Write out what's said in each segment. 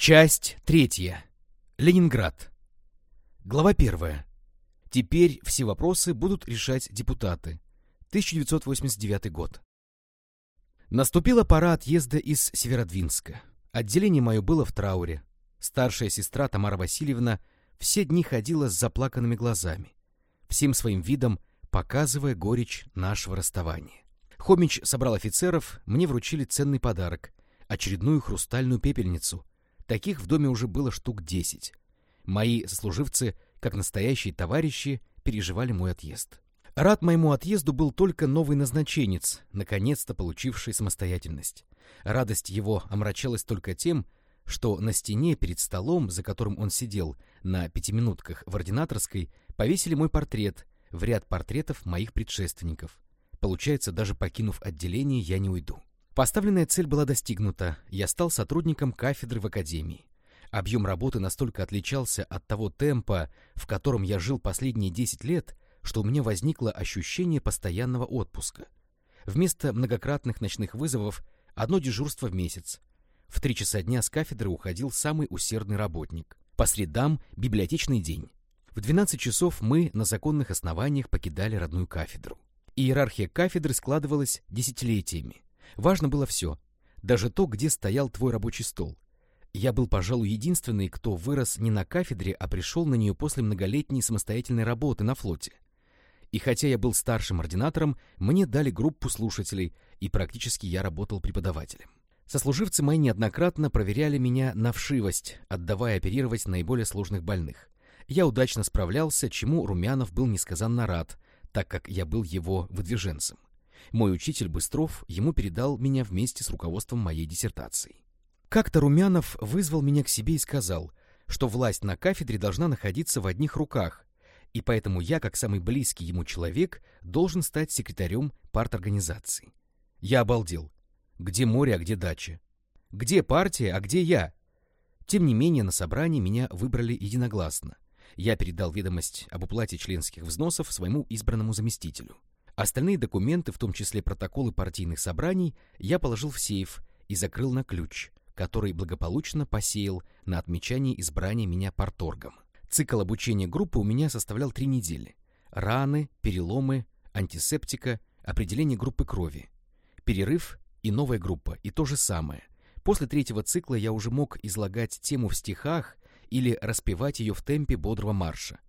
Часть третья. Ленинград. Глава первая. Теперь все вопросы будут решать депутаты. 1989 год. Наступила пора отъезда из Северодвинска. Отделение мое было в трауре. Старшая сестра Тамара Васильевна все дни ходила с заплаканными глазами, всем своим видом показывая горечь нашего расставания. Хомич собрал офицеров, мне вручили ценный подарок — очередную хрустальную пепельницу — Таких в доме уже было штук десять. Мои сослуживцы, как настоящие товарищи, переживали мой отъезд. Рад моему отъезду был только новый назначенец, наконец-то получивший самостоятельность. Радость его омрачалась только тем, что на стене перед столом, за которым он сидел, на пятиминутках в ординаторской, повесили мой портрет в ряд портретов моих предшественников. Получается, даже покинув отделение, я не уйду. Поставленная цель была достигнута, я стал сотрудником кафедры в академии. Объем работы настолько отличался от того темпа, в котором я жил последние 10 лет, что у меня возникло ощущение постоянного отпуска. Вместо многократных ночных вызовов одно дежурство в месяц. В три часа дня с кафедры уходил самый усердный работник. По средам — библиотечный день. В 12 часов мы на законных основаниях покидали родную кафедру. Иерархия кафедры складывалась десятилетиями. Важно было все, даже то, где стоял твой рабочий стол. Я был, пожалуй, единственный, кто вырос не на кафедре, а пришел на нее после многолетней самостоятельной работы на флоте. И хотя я был старшим ординатором, мне дали группу слушателей, и практически я работал преподавателем. Сослуживцы мои неоднократно проверяли меня на вшивость, отдавая оперировать наиболее сложных больных. Я удачно справлялся, чему Румянов был несказанно рад, так как я был его выдвиженцем. Мой учитель Быстров ему передал меня вместе с руководством моей диссертации. Как-то Румянов вызвал меня к себе и сказал, что власть на кафедре должна находиться в одних руках, и поэтому я, как самый близкий ему человек, должен стать секретарем парторганизации. Я обалдел. Где море, а где дача? Где партия, а где я? Тем не менее, на собрании меня выбрали единогласно. Я передал ведомость об уплате членских взносов своему избранному заместителю. Остальные документы, в том числе протоколы партийных собраний, я положил в сейф и закрыл на ключ, который благополучно посеял на отмечание избрания меня парторгом. Цикл обучения группы у меня составлял три недели. Раны, переломы, антисептика, определение группы крови. Перерыв и новая группа, и то же самое. После третьего цикла я уже мог излагать тему в стихах или распевать ее в темпе бодрого марша.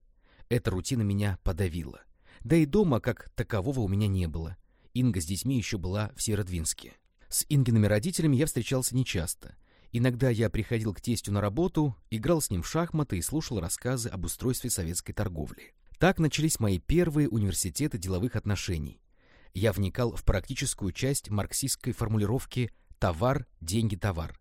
Эта рутина меня подавила. Да и дома как такового у меня не было. Инга с детьми еще была в Северодвинске. С Ингиными родителями я встречался нечасто. Иногда я приходил к тестю на работу, играл с ним в шахматы и слушал рассказы об устройстве советской торговли. Так начались мои первые университеты деловых отношений. Я вникал в практическую часть марксистской формулировки «товар, деньги, товар».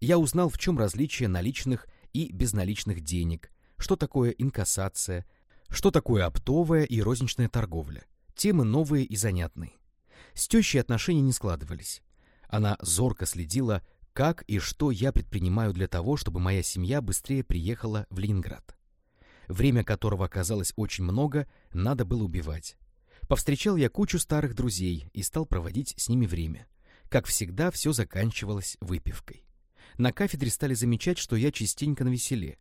Я узнал, в чем различие наличных и безналичных денег, что такое инкассация, что такое оптовая и розничная торговля? Темы новые и занятные. С тещей отношения не складывались. Она зорко следила, как и что я предпринимаю для того, чтобы моя семья быстрее приехала в Ленинград. Время которого оказалось очень много, надо было убивать. Повстречал я кучу старых друзей и стал проводить с ними время. Как всегда, все заканчивалось выпивкой. На кафедре стали замечать, что я частенько на веселе,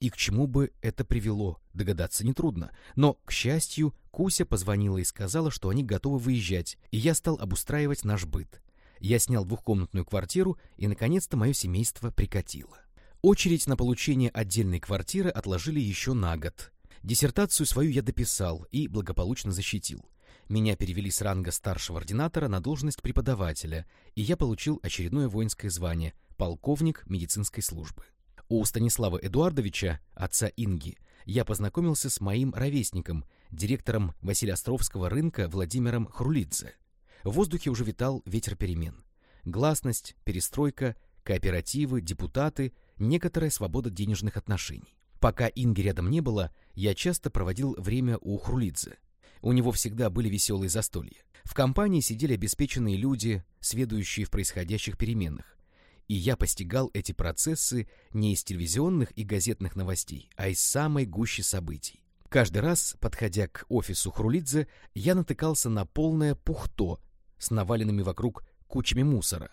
и к чему бы это привело, догадаться нетрудно. Но, к счастью, Куся позвонила и сказала, что они готовы выезжать, и я стал обустраивать наш быт. Я снял двухкомнатную квартиру, и, наконец-то, мое семейство прикатило. Очередь на получение отдельной квартиры отложили еще на год. Диссертацию свою я дописал и благополучно защитил. Меня перевели с ранга старшего ординатора на должность преподавателя, и я получил очередное воинское звание – полковник медицинской службы. У Станислава Эдуардовича, отца Инги, я познакомился с моим ровесником, директором Василиостровского рынка Владимиром Хрулидзе. В воздухе уже витал ветер перемен. Гласность, перестройка, кооперативы, депутаты, некоторая свобода денежных отношений. Пока Инги рядом не было, я часто проводил время у Хрулидзе. У него всегда были веселые застолья. В компании сидели обеспеченные люди, сведущие в происходящих переменах и я постигал эти процессы не из телевизионных и газетных новостей, а из самой гущи событий. Каждый раз, подходя к офису Хрулидзе, я натыкался на полное пухто с наваленными вокруг кучами мусора.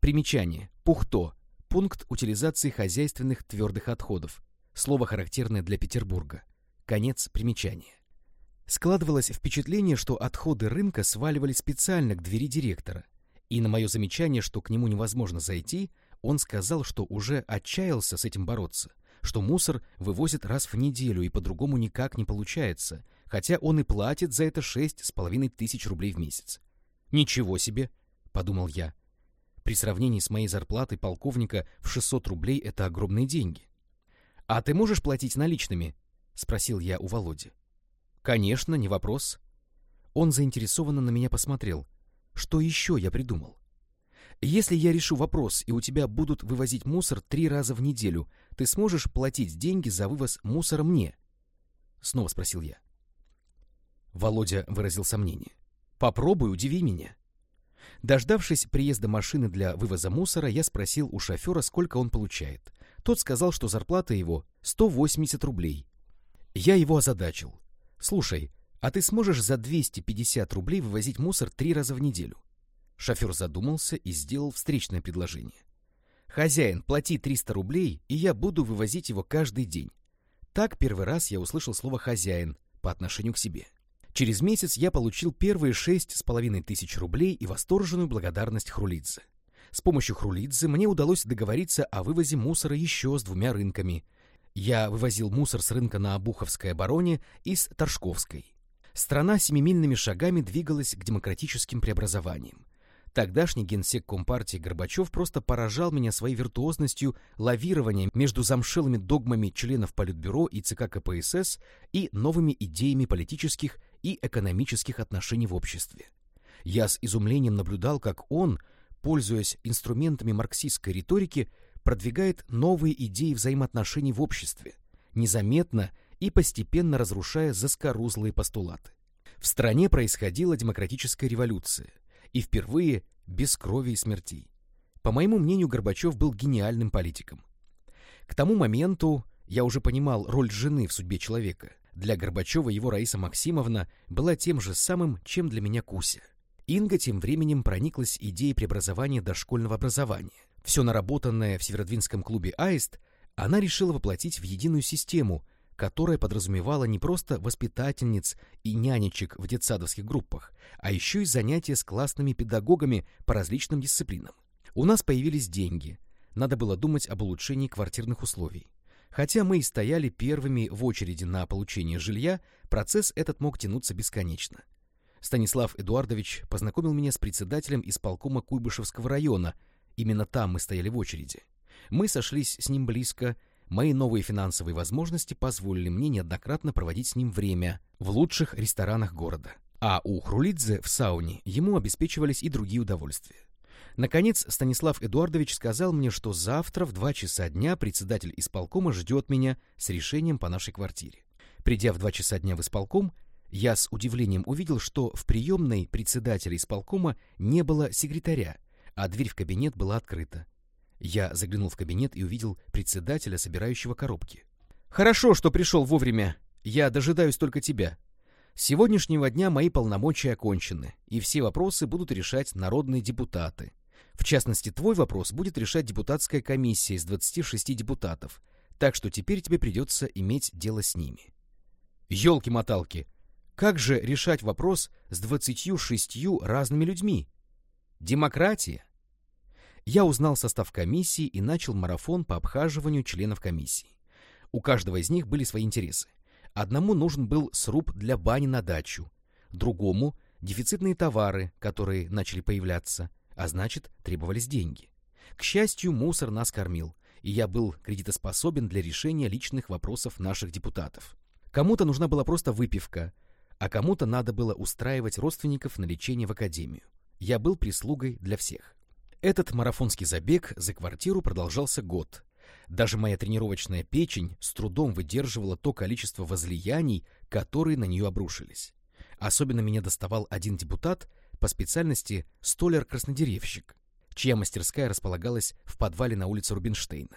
Примечание. Пухто. пункт утилизации хозяйственных твердых отходов. Слово характерное для Петербурга. Конец примечания. Складывалось впечатление, что отходы рынка сваливали специально к двери директора, и на мое замечание, что к нему невозможно зайти, он сказал, что уже отчаялся с этим бороться, что мусор вывозит раз в неделю и по-другому никак не получается, хотя он и платит за это шесть с половиной тысяч рублей в месяц. «Ничего себе!» — подумал я. При сравнении с моей зарплатой полковника в 600 рублей это огромные деньги. «А ты можешь платить наличными?» — спросил я у Володи. «Конечно, не вопрос». Он заинтересованно на меня посмотрел. Что еще я придумал? Если я решу вопрос, и у тебя будут вывозить мусор три раза в неделю, ты сможешь платить деньги за вывоз мусора мне? Снова спросил я. Володя выразил сомнение. Попробуй, удиви меня. Дождавшись приезда машины для вывоза мусора, я спросил у шофера, сколько он получает. Тот сказал, что зарплата его 180 рублей. Я его озадачил. «Слушай, а ты сможешь за 250 рублей вывозить мусор три раза в неделю?» Шофер задумался и сделал встречное предложение. «Хозяин, плати 300 рублей, и я буду вывозить его каждый день». Так первый раз я услышал слово «хозяин» по отношению к себе. Через месяц я получил первые шесть с половиной тысяч рублей и восторженную благодарность Хрулидзе. С помощью Хрулидзе мне удалось договориться о вывозе мусора еще с двумя рынками. Я вывозил мусор с рынка на Обуховской обороне и с Торжковской. Страна семимильными шагами двигалась к демократическим преобразованиям. Тогдашний генсек Компартии Горбачев просто поражал меня своей виртуозностью лавирования между замшелыми догмами членов Политбюро и ЦК КПСС и новыми идеями политических и экономических отношений в обществе. Я с изумлением наблюдал, как он, пользуясь инструментами марксистской риторики, продвигает новые идеи взаимоотношений в обществе, незаметно и постепенно разрушая заскорузлые постулаты. В стране происходила демократическая революция – и впервые без крови и смертей. По моему мнению, Горбачев был гениальным политиком. К тому моменту я уже понимал роль жены в судьбе человека. Для Горбачева его Раиса Максимовна была тем же самым, чем для меня Куся. Инга тем временем прониклась идеей преобразования дошкольного образования. Все наработанное в Северодвинском клубе «Аист» она решила воплотить в единую систему, которая подразумевала не просто воспитательниц и нянечек в детсадовских группах, а еще и занятия с классными педагогами по различным дисциплинам. У нас появились деньги, надо было думать об улучшении квартирных условий. Хотя мы и стояли первыми в очереди на получение жилья, процесс этот мог тянуться бесконечно. Станислав Эдуардович познакомил меня с председателем исполкома Куйбышевского района, именно там мы стояли в очереди. Мы сошлись с ним близко, Мои новые финансовые возможности позволили мне неоднократно проводить с ним время в лучших ресторанах города. А у Хрулидзе в сауне ему обеспечивались и другие удовольствия. Наконец, Станислав Эдуардович сказал мне, что завтра в два часа дня председатель исполкома ждет меня с решением по нашей квартире. Придя в два часа дня в исполком, я с удивлением увидел, что в приемной председателя исполкома не было секретаря, а дверь в кабинет была открыта. Я заглянул в кабинет и увидел председателя, собирающего коробки. «Хорошо, что пришел вовремя. Я дожидаюсь только тебя. С сегодняшнего дня мои полномочия окончены, и все вопросы будут решать народные депутаты. В частности, твой вопрос будет решать депутатская комиссия из 26 депутатов, так что теперь тебе придется иметь дело с ними». «Елки-моталки! Как же решать вопрос с 26 разными людьми? Демократия!» Я узнал состав комиссии и начал марафон по обхаживанию членов комиссии. У каждого из них были свои интересы. Одному нужен был сруб для бани на дачу, другому — дефицитные товары, которые начали появляться, а значит, требовались деньги. К счастью, мусор нас кормил, и я был кредитоспособен для решения личных вопросов наших депутатов. Кому-то нужна была просто выпивка, а кому-то надо было устраивать родственников на лечение в академию. Я был прислугой для всех. Этот марафонский забег за квартиру продолжался год. Даже моя тренировочная печень с трудом выдерживала то количество возлияний, которые на нее обрушились. Особенно меня доставал один депутат по специальности столяр-краснодеревщик, чья мастерская располагалась в подвале на улице Рубинштейна.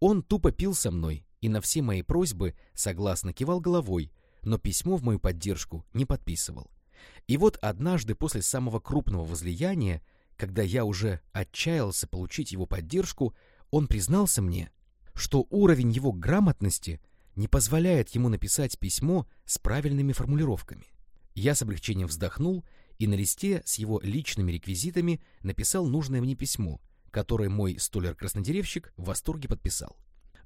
Он тупо пил со мной и на все мои просьбы согласно кивал головой, но письмо в мою поддержку не подписывал. И вот однажды после самого крупного возлияния когда я уже отчаялся получить его поддержку, он признался мне, что уровень его грамотности не позволяет ему написать письмо с правильными формулировками. Я с облегчением вздохнул и на листе с его личными реквизитами написал нужное мне письмо, которое мой столер-краснодеревщик в восторге подписал.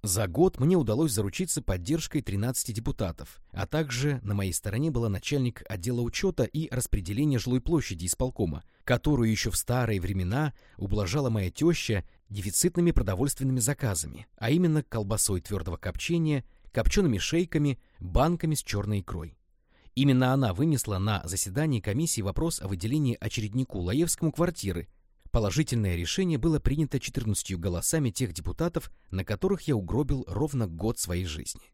За год мне удалось заручиться поддержкой 13 депутатов, а также на моей стороне была начальник отдела учета и распределения жилой площади исполкома, которую еще в старые времена ублажала моя теща дефицитными продовольственными заказами, а именно колбасой твердого копчения, копчеными шейками, банками с черной икрой. Именно она вынесла на заседании комиссии вопрос о выделении очереднику Лаевскому квартиры Положительное решение было принято 14 голосами тех депутатов, на которых я угробил ровно год своей жизни.